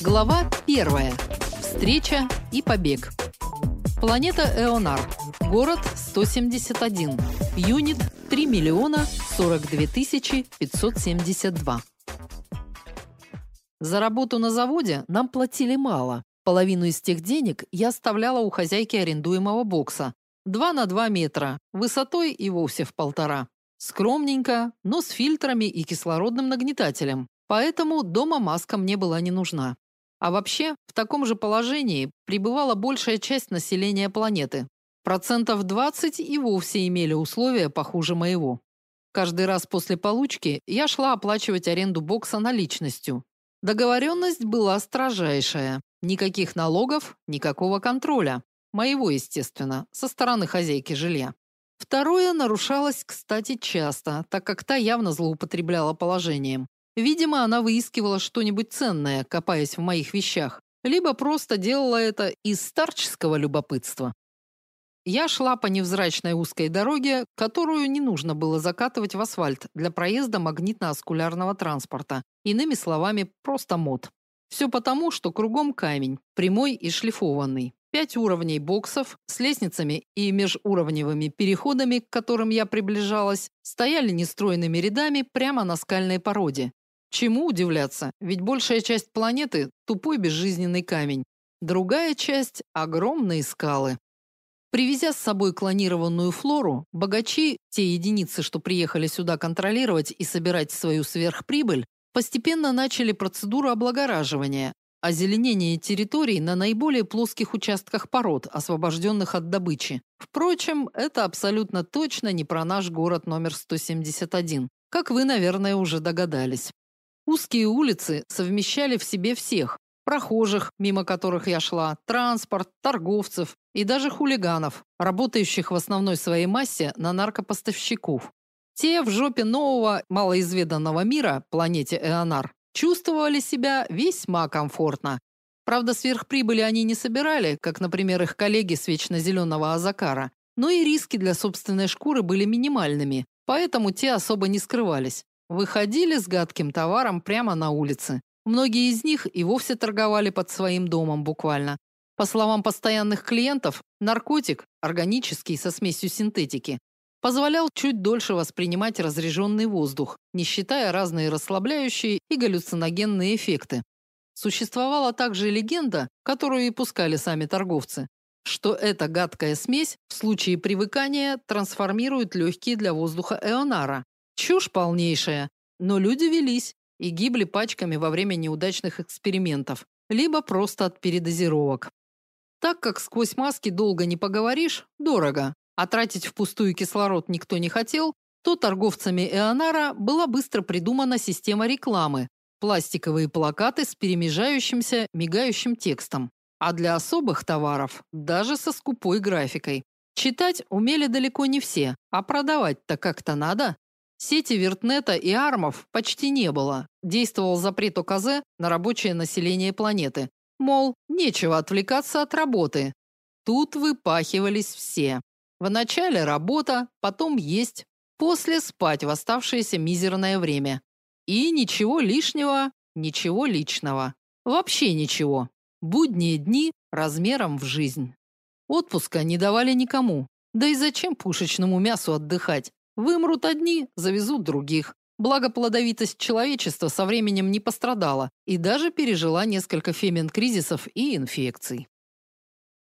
Глава первая. Встреча и побег. Планета Эонар. Город 171. Юнит 3 миллиона 42 тысячи 572. За работу на заводе нам платили мало. Половину из тех денег я оставляла у хозяйки арендуемого бокса. Два на два метра, высотой и вовсе в полтора. Скромненько, но с фильтрами и кислородным нагнетателем. Поэтому дома маска мне была не нужна. А вообще, в таком же положении пребывала большая часть населения планеты. Процентов 20 и вовсе имели условия похуже моего. Каждый раз после получки я шла оплачивать аренду бокса наличностью. Договоренность была строжайшая. Никаких налогов, никакого контроля. Моего, естественно, со стороны хозяйки жилья. Второе нарушалось, кстати, часто, так как та явно злоупотребляла положением. Видимо, она выискивала что-нибудь ценное, копаясь в моих вещах, либо просто делала это из старческого любопытства. Я шла по невзрачной узкой дороге, которую не нужно было закатывать в асфальт для проезда магнитно-оскулярного транспорта. Иными словами, просто мод. Все потому, что кругом камень, прямой и шлифованный. Пять уровней боксов с лестницами и межуровневыми переходами, к которым я приближалась, стояли нестройными рядами прямо на скальной породе. Чему удивляться? Ведь большая часть планеты тупой безжизненный камень, другая часть огромные скалы. Привезя с собой клонированную флору, богачи, те единицы, что приехали сюда контролировать и собирать свою сверхприбыль, постепенно начали процедуру облагораживания, озеленения территорий на наиболее плоских участках пород, освобожденных от добычи. Впрочем, это абсолютно точно не про наш город номер 171, как вы, наверное, уже догадались. Узкие улицы совмещали в себе всех: прохожих, мимо которых я шла, транспорт, торговцев и даже хулиганов, работающих в основной своей массе на наркопоставщиков. Те в жопе нового, малоизведанного мира, планете Эонар, чувствовали себя весьма комфортно. Правда, сверхприбыли они не собирали, как, например, их коллеги с вечно зеленого Азакара, но и риски для собственной шкуры были минимальными, поэтому те особо не скрывались. Выходили с гадким товаром прямо на улице. Многие из них и вовсе торговали под своим домом буквально. По словам постоянных клиентов, наркотик, органический со смесью синтетики, позволял чуть дольше воспринимать разреженный воздух, не считая разные расслабляющие и галлюциногенные эффекты. Существовала также легенда, которую и пускали сами торговцы, что эта гадкая смесь в случае привыкания трансформирует легкие для воздуха Эонара, Чушь полнейшая, но люди велись и гибли пачками во время неудачных экспериментов, либо просто от передозировок. Так как сквозь маски долго не поговоришь, дорого, а тратить впустую кислород никто не хотел, то торговцами Эонара была быстро придумана система рекламы, пластиковые плакаты с перемежающимся мигающим текстом, а для особых товаров даже со скупой графикой. Читать умели далеко не все, а продавать-то как-то надо. Сети Вертнета и армов почти не было. Действовал запрет ОКЗ на рабочее население планеты. Мол, нечего отвлекаться от работы. Тут выпахивались все. Вначале работа, потом есть, после спать в оставшееся мизерное время. И ничего лишнего, ничего личного. Вообще ничего. Будние дни размером в жизнь. Отпуска не давали никому. Да и зачем пушечному мясу отдыхать? Вымрут одни, завезут других. Благо плодовитость человечества со временем не пострадала и даже пережила несколько фемен-кризисов и инфекций.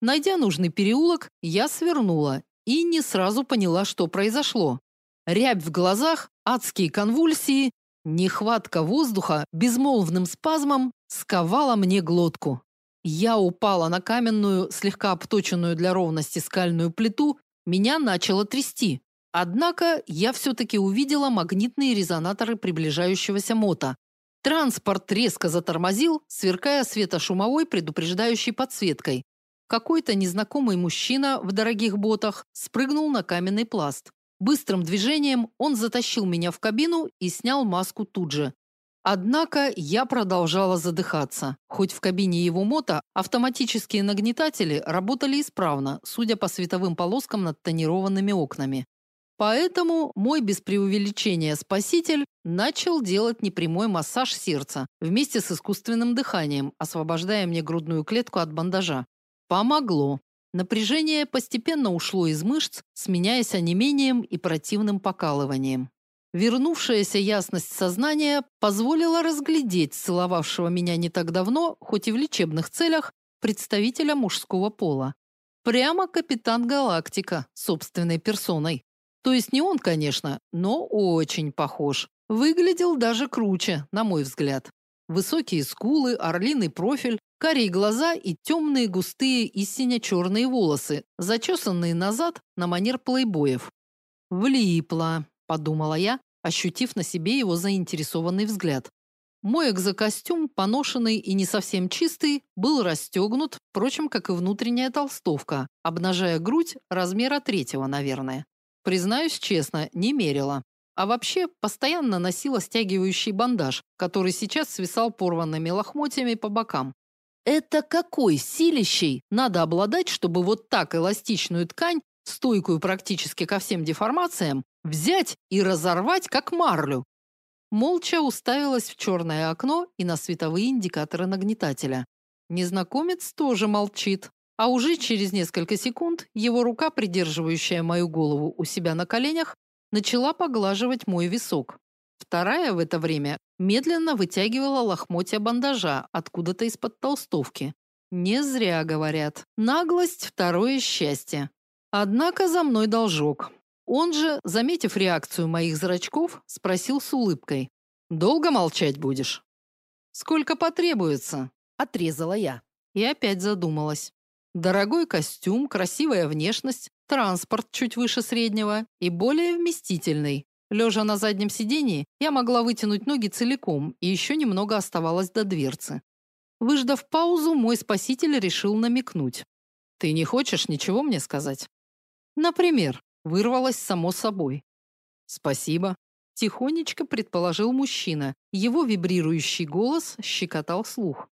Найдя нужный переулок, я свернула и не сразу поняла, что произошло. Рябь в глазах, адские конвульсии, нехватка воздуха безмолвным спазмом сковала мне глотку. Я упала на каменную, слегка обточенную для ровности скальную плиту, меня начало трясти. Однако я все-таки увидела магнитные резонаторы приближающегося мота. Транспорт резко затормозил, сверкая светошумовой предупреждающей подсветкой. Какой-то незнакомый мужчина в дорогих ботах спрыгнул на каменный пласт. Быстрым движением он затащил меня в кабину и снял маску тут же. Однако я продолжала задыхаться. Хоть в кабине его мота автоматические нагнетатели работали исправно, судя по световым полоскам над тонированными окнами. Поэтому мой без преувеличения спаситель начал делать непрямой массаж сердца вместе с искусственным дыханием, освобождая мне грудную клетку от бандажа. Помогло. Напряжение постепенно ушло из мышц, сменяясь онемением и противным покалыванием. Вернувшаяся ясность сознания позволила разглядеть целовавшего меня не так давно, хоть и в лечебных целях, представителя мужского пола. Прямо капитан Галактика собственной персоной. То есть не он, конечно, но очень похож. Выглядел даже круче, на мой взгляд. Высокие скулы, орлиный профиль, карие глаза и темные густые и сине-черные волосы, зачесанные назад на манер плейбоев. Влипла подумала я, ощутив на себе его заинтересованный взгляд. Мой экзокостюм, поношенный и не совсем чистый, был расстегнут, впрочем, как и внутренняя толстовка, обнажая грудь размера третьего, наверное. Признаюсь честно, не мерила. А вообще, постоянно носила стягивающий бандаж, который сейчас свисал порванными лохмотьями по бокам. Это какой силищей надо обладать, чтобы вот так эластичную ткань, стойкую практически ко всем деформациям, Взять и разорвать, как марлю. Молча уставилась в черное окно и на световые индикаторы нагнетателя. Незнакомец тоже молчит, а уже через несколько секунд его рука, придерживающая мою голову у себя на коленях, начала поглаживать мой висок. Вторая в это время медленно вытягивала лохмотья бандажа откуда-то из-под толстовки. Не зря говорят. Наглость второе счастье. Однако за мной должок. Он же, заметив реакцию моих зрачков, спросил с улыбкой: "Долго молчать будешь?" "Сколько потребуется", отрезала я. И опять задумалась. Дорогой костюм, красивая внешность, транспорт чуть выше среднего и более вместительный. Лежа на заднем сидении, я могла вытянуть ноги целиком, и еще немного оставалось до дверцы. Выждав паузу, мой спаситель решил намекнуть. Ты не хочешь ничего мне сказать? Например, Вырвалось само собой. Спасибо, тихонечко предположил мужчина. Его вибрирующий голос щекотал слух.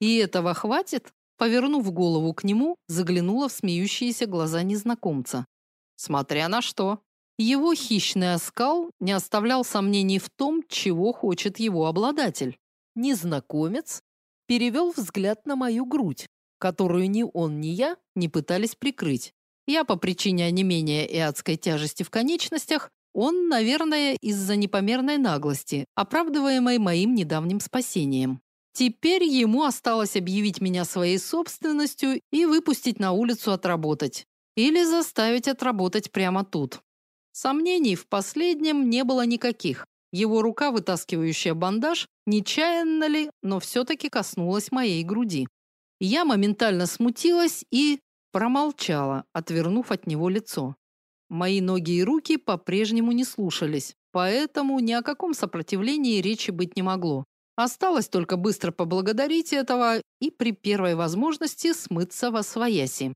И этого хватит? Повернув голову к нему, заглянула в смеющиеся глаза незнакомца. Смотря на что. Его хищный оскал не оставлял сомнений в том, чего хочет его обладатель. Незнакомец перевел взгляд на мою грудь, которую ни он, ни я не пытались прикрыть. Я по причине онемения и адской тяжести в конечностях, он, наверное, из-за непомерной наглости, оправдываемой моим недавним спасением. Теперь ему осталось объявить меня своей собственностью и выпустить на улицу отработать. Или заставить отработать прямо тут. Сомнений в последнем не было никаких. Его рука, вытаскивающая бандаж, нечаянно ли, но все-таки коснулась моей груди. Я моментально смутилась и Промолчала, отвернув от него лицо. Мои ноги и руки по-прежнему не слушались, поэтому ни о каком сопротивлении речи быть не могло. Осталось только быстро поблагодарить этого и при первой возможности смыться во свояси.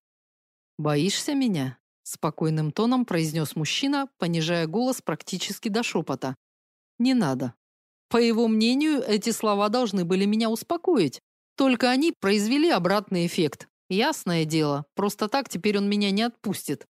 Боишься меня? Спокойным тоном произнес мужчина, понижая голос практически до шепота. Не надо. По его мнению, эти слова должны были меня успокоить. Только они произвели обратный эффект. Ясное дело, просто так теперь он меня не отпустит.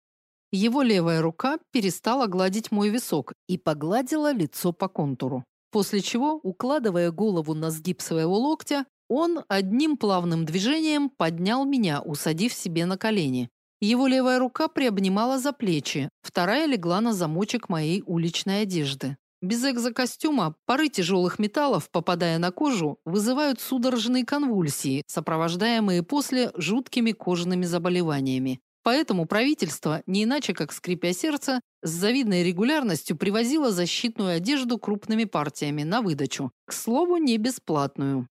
Его левая рука перестала гладить мой висок и погладила лицо по контуру. После чего, укладывая голову на сгиб своего локтя, он одним плавным движением поднял меня, усадив себе на колени. Его левая рука приобнимала за плечи, вторая легла на замочек моей уличной одежды. Без экзокостюма пары тяжелых металлов, попадая на кожу, вызывают судорожные конвульсии, сопровождаемые после жуткими кожными заболеваниями. Поэтому правительство, не иначе как скрипя сердце, с завидной регулярностью привозило защитную одежду крупными партиями на выдачу. К слову, не бесплатную.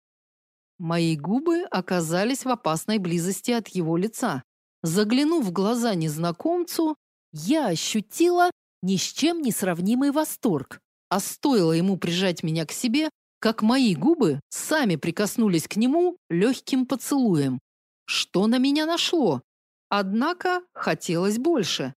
Мои губы оказались в опасной близости от его лица. Заглянув в глаза незнакомцу, я ощутила ни с чем не сравнимый восторг. А стоило ему прижать меня к себе, как мои губы сами прикоснулись к нему легким поцелуем. Что на меня нашло? Однако хотелось больше.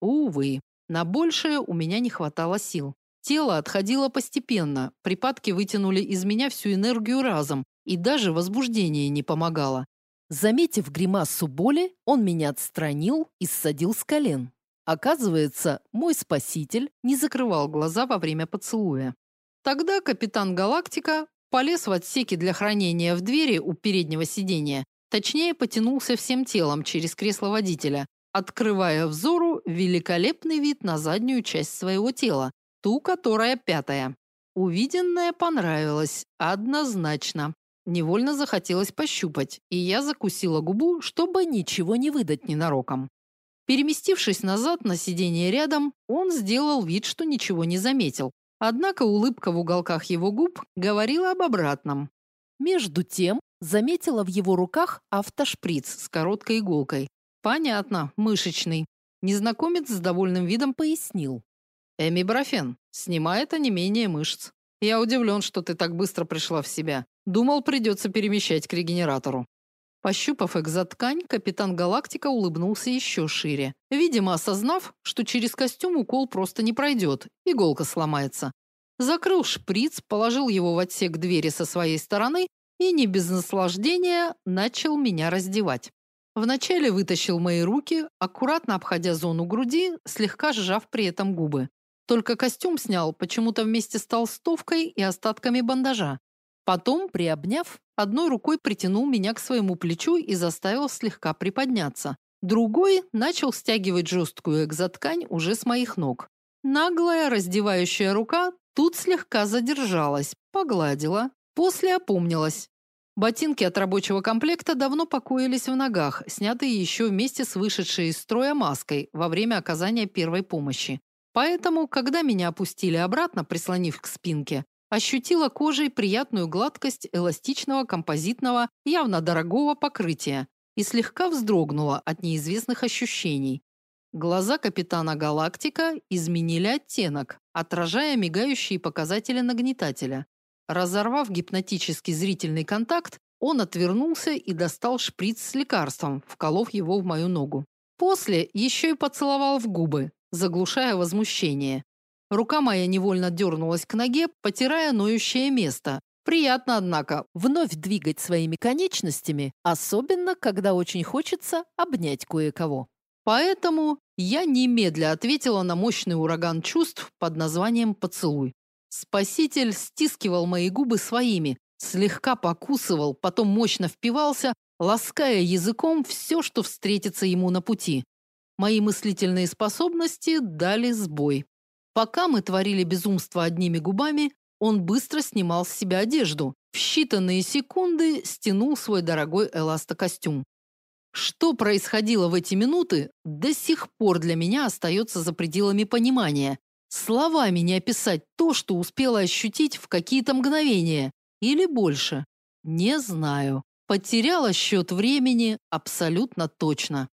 Увы, на большее у меня не хватало сил. Тело отходило постепенно, припадки вытянули из меня всю энергию разом, и даже возбуждение не помогало. Заметив гримасу боли, он меня отстранил и ссадил с колен. Оказывается, мой спаситель не закрывал глаза во время поцелуя. Тогда капитан Галактика полез в отсеки для хранения в двери у переднего сидения, точнее, потянулся всем телом через кресло водителя, открывая взору великолепный вид на заднюю часть своего тела, ту, которая пятая. Увиденное понравилось однозначно. Невольно захотелось пощупать, и я закусила губу, чтобы ничего не выдать ненароком. Переместившись назад на сиденье рядом, он сделал вид, что ничего не заметил. Однако улыбка в уголках его губ говорила об обратном. Между тем, заметила в его руках автошприц с короткой иголкой. Понятно, мышечный. Незнакомец с довольным видом пояснил. Эмибрафен снимает онемение мышц. Я удивлен, что ты так быстро пришла в себя. Думал, придется перемещать к регенератору. Пощупав экзоткань, капитан Галактика улыбнулся еще шире, видимо, осознав, что через костюм укол просто не пройдет, иголка сломается. Закрыл шприц, положил его в отсек двери со своей стороны и не без наслаждения начал меня раздевать. Вначале вытащил мои руки, аккуратно обходя зону груди, слегка сжав при этом губы. Только костюм снял почему-то вместе с толстовкой и остатками бандажа. Потом, приобняв, одной рукой притянул меня к своему плечу и заставил слегка приподняться. Другой начал стягивать жесткую экзоткань уже с моих ног. Наглая раздевающая рука тут слегка задержалась, погладила, после опомнилась. Ботинки от рабочего комплекта давно покоились в ногах, снятые еще вместе с вышедшей из строя маской во время оказания первой помощи. Поэтому, когда меня опустили обратно, прислонив к спинке, ощутила кожей приятную гладкость эластичного композитного, явно дорогого покрытия и слегка вздрогнула от неизвестных ощущений. Глаза капитана Галактика изменили оттенок, отражая мигающие показатели нагнетателя. Разорвав гипнотический зрительный контакт, он отвернулся и достал шприц с лекарством, вколов его в мою ногу. После еще и поцеловал в губы, заглушая возмущение. Рука моя невольно дернулась к ноге, потирая ноющее место. Приятно, однако, вновь двигать своими конечностями, особенно когда очень хочется обнять кое-кого. Поэтому я немедля ответила на мощный ураган чувств под названием поцелуй. Спаситель стискивал мои губы своими, слегка покусывал, потом мощно впивался, лаская языком все, что встретится ему на пути. Мои мыслительные способности дали сбой. Пока мы творили безумство одними губами, он быстро снимал с себя одежду. В считанные секунды стянул свой дорогой эластокостюм. Что происходило в эти минуты, до сих пор для меня остается за пределами понимания. Словами не описать то, что успела ощутить в какие-то мгновения или больше. Не знаю. Потеряла счет времени абсолютно точно.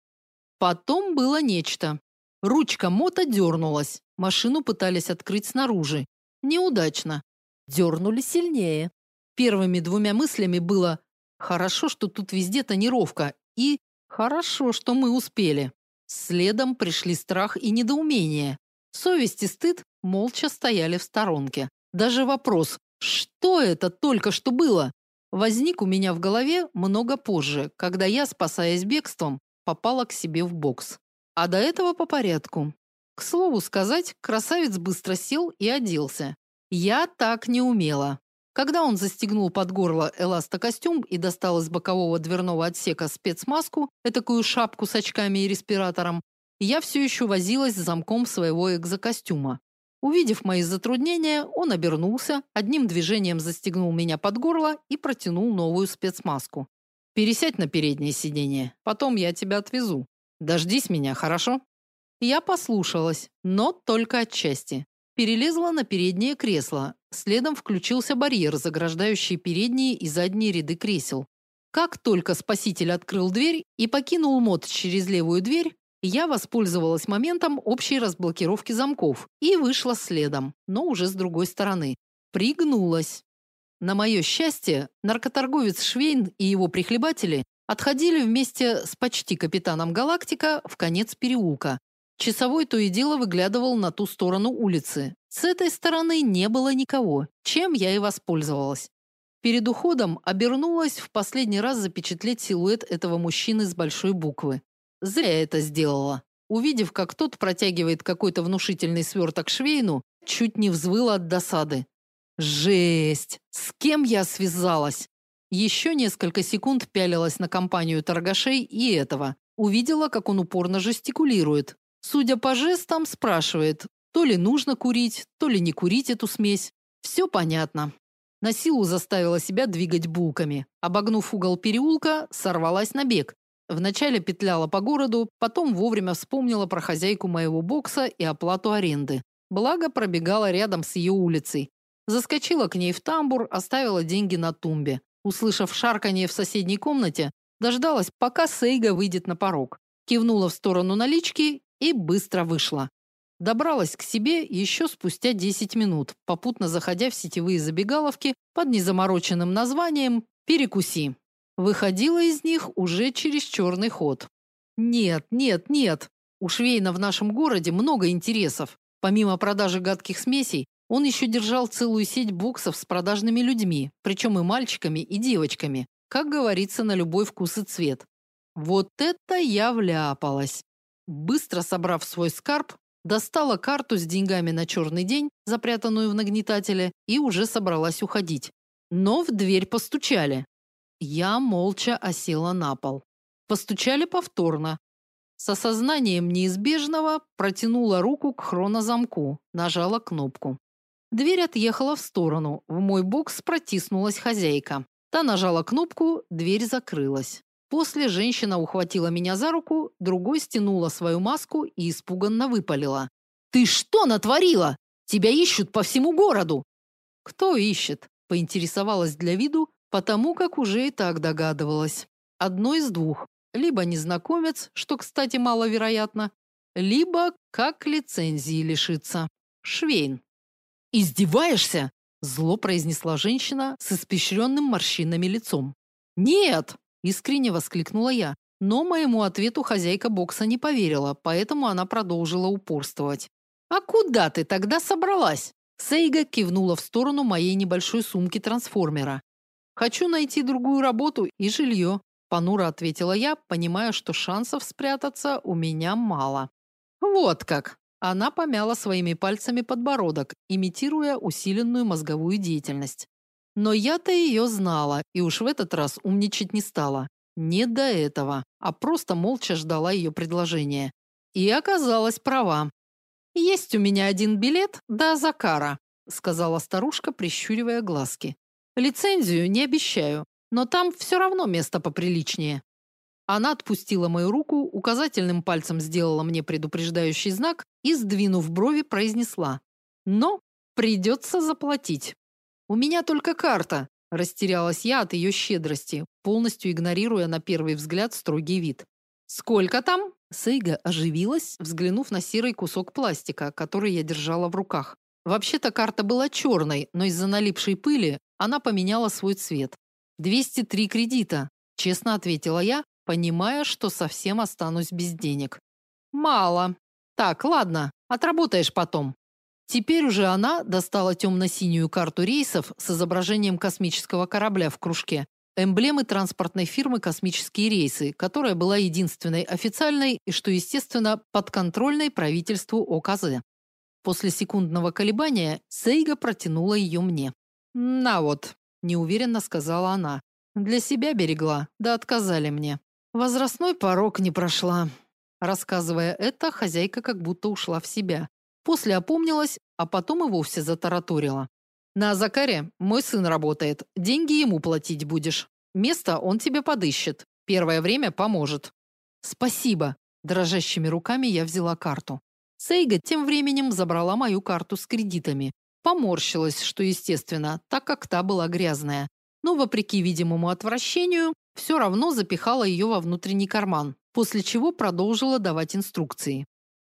Потом было нечто. Ручка мота дернулась. Машину пытались открыть снаружи. Неудачно. Дернули сильнее. Первыми двумя мыслями было «хорошо, что тут везде тонировка» и «хорошо, что мы успели». Следом пришли страх и недоумение. Совесть и стыд молча стояли в сторонке. Даже вопрос «что это только что было?» возник у меня в голове много позже, когда я, спасаясь бегством, попала к себе в бокс. А до этого по порядку. К слову сказать, красавец быстро сел и оделся. Я так не умела. Когда он застегнул под горло эластокостюм и достал из бокового дверного отсека спецмаску, этакую шапку с очками и респиратором, я все еще возилась с замком своего экзокостюма. Увидев мои затруднения, он обернулся, одним движением застегнул меня под горло и протянул новую спецмаску. Пересядь на переднее сиденье, потом я тебя отвезу. Дождись меня, хорошо? Я послушалась, но только отчасти. Перелезла на переднее кресло. Следом включился барьер, заграждающий передние и задние ряды кресел. Как только спаситель открыл дверь и покинул мод через левую дверь, я воспользовалась моментом общей разблокировки замков и вышла следом, но уже с другой стороны. Пригнулась. На мое счастье, наркоторговец Швейн и его прихлебатели отходили вместе с почти капитаном Галактика в конец переулка, Часовой то и дело выглядывал на ту сторону улицы. С этой стороны не было никого, чем я и воспользовалась. Перед уходом обернулась в последний раз запечатлеть силуэт этого мужчины с большой буквы. Зря это сделала. увидев, как тот протягивает какой-то внушительный сверток Швейну, чуть не взвыла от досады. Жесть! С кем я связалась? Еще несколько секунд пялилась на компанию торгашей и этого. Увидела, как он упорно жестикулирует. Судя по жестам, спрашивает, то ли нужно курить, то ли не курить эту смесь. Все понятно. На силу заставила себя двигать булками. Обогнув угол переулка, сорвалась на бег. Вначале петляла по городу, потом вовремя вспомнила про хозяйку моего бокса и оплату аренды. Благо пробегала рядом с ее улицей. Заскочила к ней в тамбур, оставила деньги на тумбе. Услышав шарканье в соседней комнате, дождалась, пока Сейга выйдет на порог. Кивнула в сторону налички и быстро вышла. Добралась к себе еще спустя 10 минут, попутно заходя в сетевые забегаловки под незамороченным названием «Перекуси». Выходила из них уже через черный ход. Нет, нет, нет. У Швейна в нашем городе много интересов. Помимо продажи гадких смесей, он еще держал целую сеть боксов с продажными людьми, причем и мальчиками, и девочками, как говорится, на любой вкус и цвет. Вот это я вляпалась. Быстро собрав свой скарб, достала карту с деньгами на черный день, запрятанную в нагнетателе, и уже собралась уходить. Но в дверь постучали. Я молча осела на пол. Постучали повторно. С осознанием неизбежного протянула руку к хронозамку, нажала кнопку. Дверь отъехала в сторону. В мой бокс протиснулась хозяйка. Та нажала кнопку, дверь закрылась. После женщина ухватила меня за руку, другой стянула свою маску и испуганно выпалила: "Ты что натворила? Тебя ищут по всему городу". "Кто ищет?" поинтересовалась для виду, потому как уже и так догадывалась. Одно из двух: либо незнакомец, что, кстати, маловероятно, либо как лицензии лишиться. Швейн. Издеваешься? зло произнесла женщина с испещренным морщинами лицом. Нет, искренне воскликнула я, но моему ответу хозяйка бокса не поверила, поэтому она продолжила упорствовать. А куда ты тогда собралась? Сейга кивнула в сторону моей небольшой сумки-трансформера. Хочу найти другую работу и жилье», – понуро ответила я, понимая, что шансов спрятаться у меня мало. Вот как. Она помяла своими пальцами подбородок, имитируя усиленную мозговую деятельность. Но я-то ее знала, и уж в этот раз умничать не стала. Не до этого, а просто молча ждала ее предложения. И оказалась права. Есть у меня один билет до Закара, сказала старушка, прищуривая глазки. Лицензию не обещаю, но там все равно место поприличнее. Она отпустила мою руку, указательным пальцем сделала мне предупреждающий знак и, сдвинув брови, произнесла: "Но придется заплатить. У меня только карта". Растерялась я от ее щедрости, полностью игнорируя на первый взгляд строгий вид. "Сколько там?" Сейга оживилась, взглянув на серый кусок пластика, который я держала в руках. Вообще-то карта была черной, но из-за налипшей пыли она поменяла свой цвет. «203 кредита», – честно ответила я, понимая, что совсем останусь без денег. «Мало. Так, ладно, отработаешь потом». Теперь уже она достала темно-синюю карту рейсов с изображением космического корабля в кружке, эмблемы транспортной фирмы «Космические рейсы», которая была единственной официальной и, что естественно, подконтрольной правительству ОКЗ. После секундного колебания Сейга протянула ее мне. «На вот», – неуверенно сказала она. «Для себя берегла, да отказали мне. Возрастной порог не прошла». Рассказывая это, хозяйка как будто ушла в себя. После опомнилась, а потом и вовсе затараторила. «На Закаре мой сын работает. Деньги ему платить будешь. Место он тебе подыщет. Первое время поможет». «Спасибо». Дрожащими руками я взяла карту. Сейга тем временем забрала мою карту с кредитами. Поморщилась, что естественно, так как та была грязная. Но вопреки видимому отвращению, все равно запихала ее во внутренний карман, после чего продолжила давать инструкции.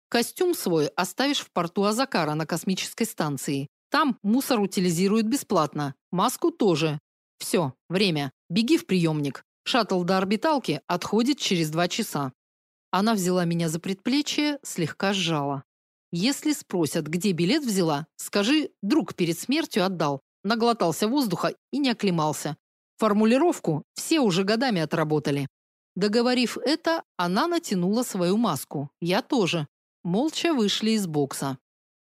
Костюм свой оставишь в порту Азакара на космической станции. Там мусор утилизируют бесплатно. Маску тоже. Все, время. Беги в приемник. Шаттл до орбиталки отходит через два часа. Она взяла меня за предплечье, слегка сжала. Если спросят, где билет взяла, скажи, друг перед смертью отдал. Наглотался воздуха и не оклемался. Формулировку все уже годами отработали. Договорив это, она натянула свою маску. Я тоже. Молча вышли из бокса.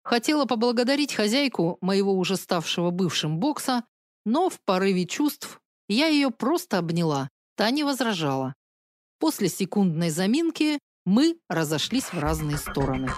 Хотела поблагодарить хозяйку моего уже ставшего бывшим бокса, но в порыве чувств я ее просто обняла. Та не возражала. После секундной заминки мы разошлись в разные стороны.